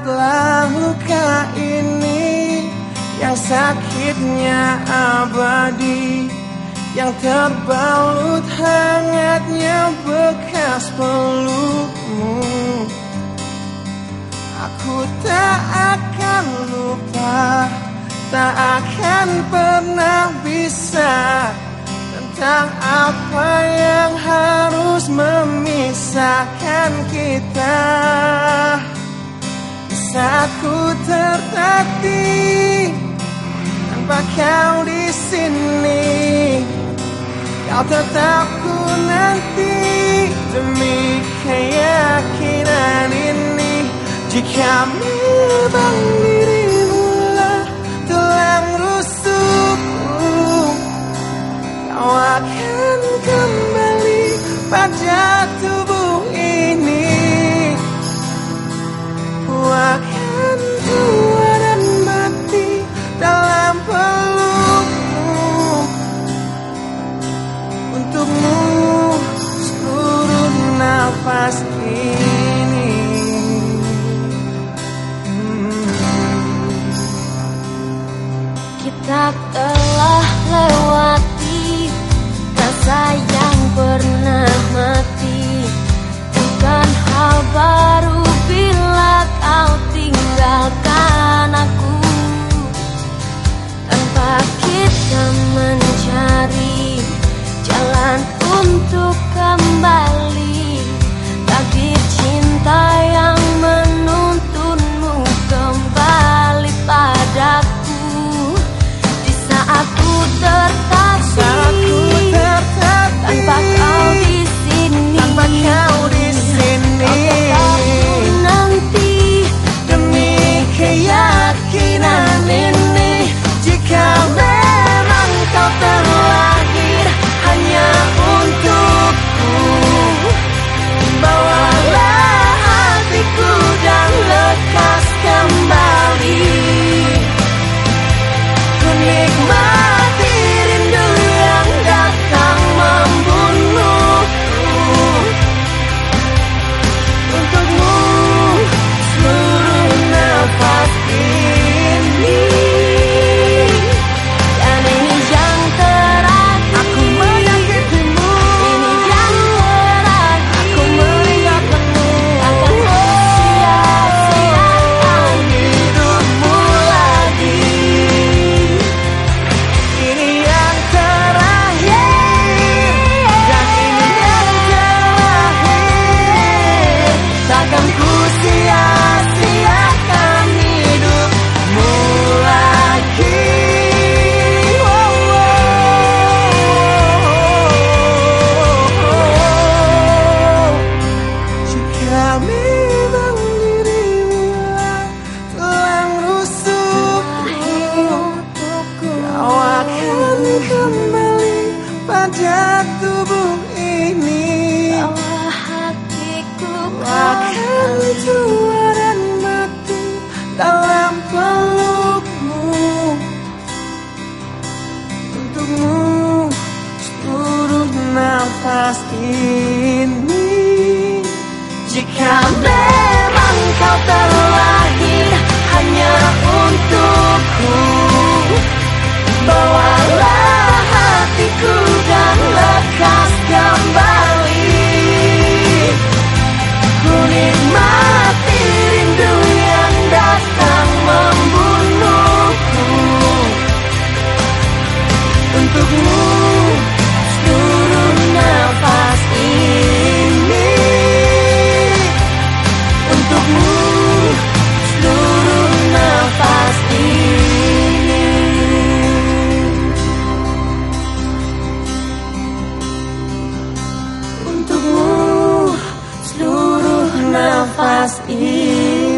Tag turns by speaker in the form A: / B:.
A: Lihatlah luka ini Yang sakitnya abadi Yang terbalut hangatnya bekas pelukmu. Aku tak akan lupa Tak akan pernah bisa Tentang apa yang harus memisahkan kita saat ku tertatih tanpa kau di sini, kau tetap ku nanti demi keyakinan ini. Jika memang pada tubuh ini.
B: Bahwa hatiku
A: akan tua dan mati dalam pelukmu. Untukmu seluruh nafas ini. Jika Last isso.